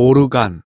오르간